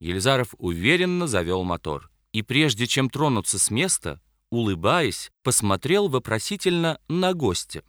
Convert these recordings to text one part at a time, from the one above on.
Елизаров уверенно завел мотор. И прежде чем тронуться с места, улыбаясь, посмотрел вопросительно на гостя.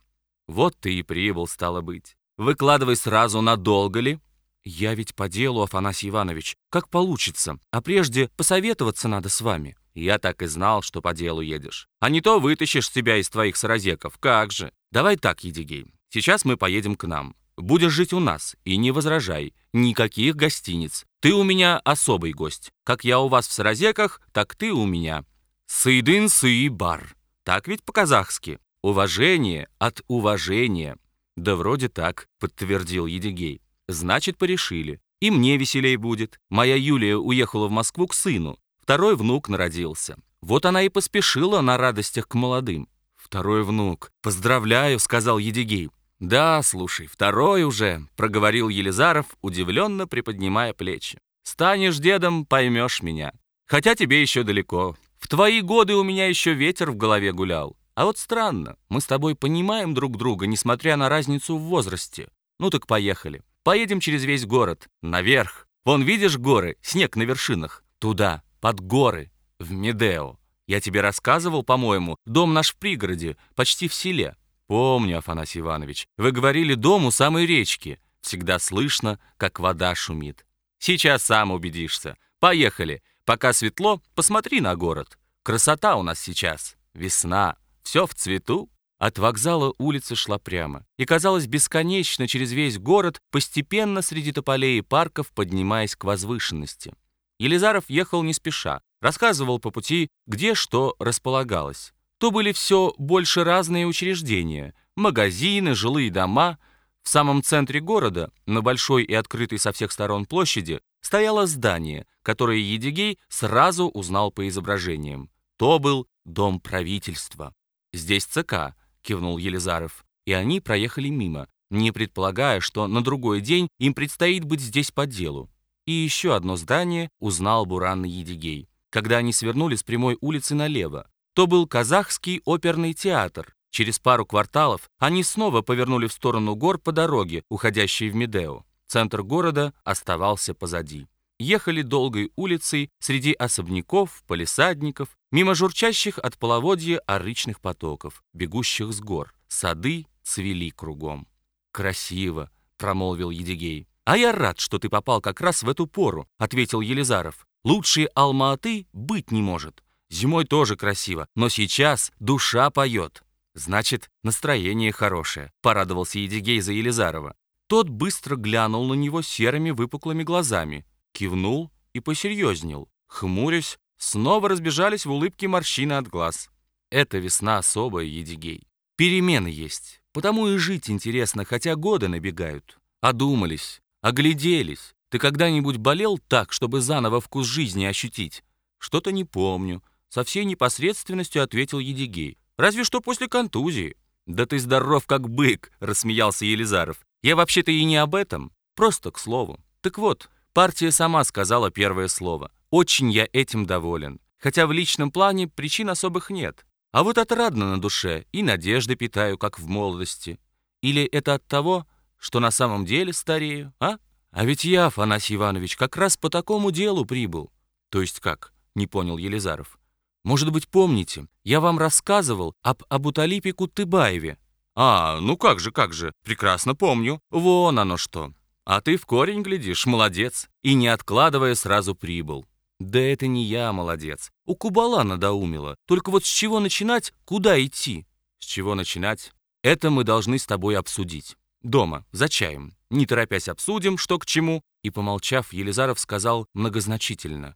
«Вот ты и прибыл, стало быть. Выкладывай сразу, надолго ли?» «Я ведь по делу, Афанасий Иванович, как получится. А прежде посоветоваться надо с вами». «Я так и знал, что по делу едешь. А не то вытащишь себя из твоих саразеков. Как же? Давай так, Едигей. Сейчас мы поедем к нам. Будешь жить у нас, и не возражай. Никаких гостиниц. Ты у меня особый гость. Как я у вас в Саразеках, так ты у меня. Сыдын сы бар. Так ведь по-казахски. Уважение от уважения. Да вроде так, подтвердил Едигей. Значит, порешили. И мне веселей будет. Моя Юлия уехала в Москву к сыну. Второй внук народился. Вот она и поспешила на радостях к молодым. «Второй внук. Поздравляю», — сказал Едигей. «Да, слушай, второй уже», — проговорил Елизаров, удивленно приподнимая плечи. «Станешь дедом, поймешь меня. Хотя тебе еще далеко. В твои годы у меня еще ветер в голове гулял. А вот странно, мы с тобой понимаем друг друга, несмотря на разницу в возрасте. Ну так поехали. Поедем через весь город, наверх. Вон видишь горы, снег на вершинах. Туда, под горы, в Медео. Я тебе рассказывал, по-моему, дом наш в пригороде, почти в селе. «Помню, Афанасий Иванович, вы говорили дом у самой речки. Всегда слышно, как вода шумит. Сейчас сам убедишься. Поехали. Пока светло, посмотри на город. Красота у нас сейчас. Весна. Все в цвету». От вокзала улица шла прямо и казалось бесконечно через весь город, постепенно среди тополей и парков поднимаясь к возвышенности. Елизаров ехал не спеша, рассказывал по пути, где что располагалось то были все больше разные учреждения, магазины, жилые дома. В самом центре города, на большой и открытой со всех сторон площади, стояло здание, которое Едигей сразу узнал по изображениям. То был дом правительства. «Здесь ЦК», — кивнул Елизаров, и они проехали мимо, не предполагая, что на другой день им предстоит быть здесь по делу. И еще одно здание узнал Буранный Едигей, когда они свернули с прямой улицы налево то был казахский оперный театр. Через пару кварталов они снова повернули в сторону гор по дороге, уходящей в Медео. Центр города оставался позади. Ехали долгой улицей среди особняков, полисадников, мимо журчащих от половодья арычных потоков, бегущих с гор. Сады цвели кругом. «Красиво», — промолвил Едигей. «А я рад, что ты попал как раз в эту пору», — ответил Елизаров. «Лучше Алма-Аты быть не может. Зимой тоже красиво, но сейчас душа поет. Значит, настроение хорошее, порадовался Едигей за Елизарова. Тот быстро глянул на него серыми выпуклыми глазами, кивнул и посерьезнел. Хмурясь, снова разбежались в улыбке морщины от глаз. Это весна особая, Едигей. Перемены есть, потому и жить интересно, хотя годы набегают. Одумались, огляделись. Ты когда-нибудь болел так, чтобы заново вкус жизни ощутить? Что-то не помню. Со всей непосредственностью ответил Едигей. «Разве что после контузии». «Да ты здоров, как бык», — рассмеялся Елизаров. «Я вообще-то и не об этом. Просто к слову. Так вот, партия сама сказала первое слово. Очень я этим доволен. Хотя в личном плане причин особых нет. А вот отрадно на душе и надежды питаю, как в молодости. Или это от того, что на самом деле старею, а? А ведь я, Афанасий Иванович, как раз по такому делу прибыл. То есть как? Не понял Елизаров. Может быть, помните, я вам рассказывал об Абуталипе Кутыбаеве? А, ну как же, как же, прекрасно помню. Вон оно что. А ты в корень глядишь, молодец. И не откладывая, сразу прибыл. Да это не я, молодец. У Кубала надоумила. Только вот с чего начинать, куда идти? С чего начинать? Это мы должны с тобой обсудить. Дома, за чаем. Не торопясь обсудим, что к чему. И, помолчав, Елизаров сказал многозначительно.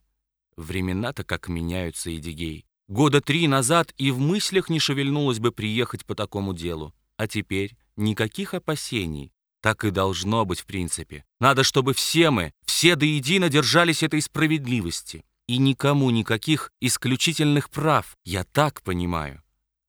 Времена-то как меняются, Эдигей. Года три назад и в мыслях не шевельнулось бы приехать по такому делу. А теперь никаких опасений. Так и должно быть в принципе. Надо, чтобы все мы, все до едино держались этой справедливости. И никому никаких исключительных прав, я так понимаю.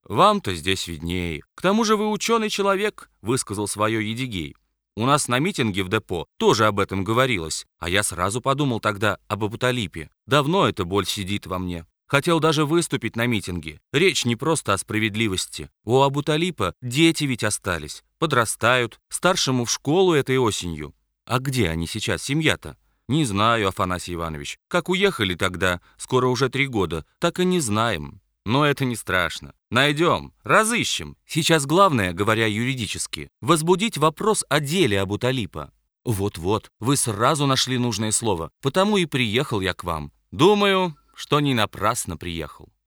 Вам-то здесь виднее. К тому же вы ученый человек, высказал свое Едигей. У нас на митинге в депо тоже об этом говорилось, а я сразу подумал тогда об Абуталипе. Давно эта боль сидит во мне. Хотел даже выступить на митинге. Речь не просто о справедливости. У Абуталипа дети ведь остались, подрастают, старшему в школу этой осенью. А где они сейчас, семья-то? Не знаю, Афанасий Иванович. Как уехали тогда, скоро уже три года, так и не знаем. Но это не страшно. Найдем, разыщем. Сейчас главное, говоря юридически, возбудить вопрос о деле Абуталипа. Вот-вот, вы сразу нашли нужное слово, потому и приехал я к вам. Думаю, что не напрасно приехал.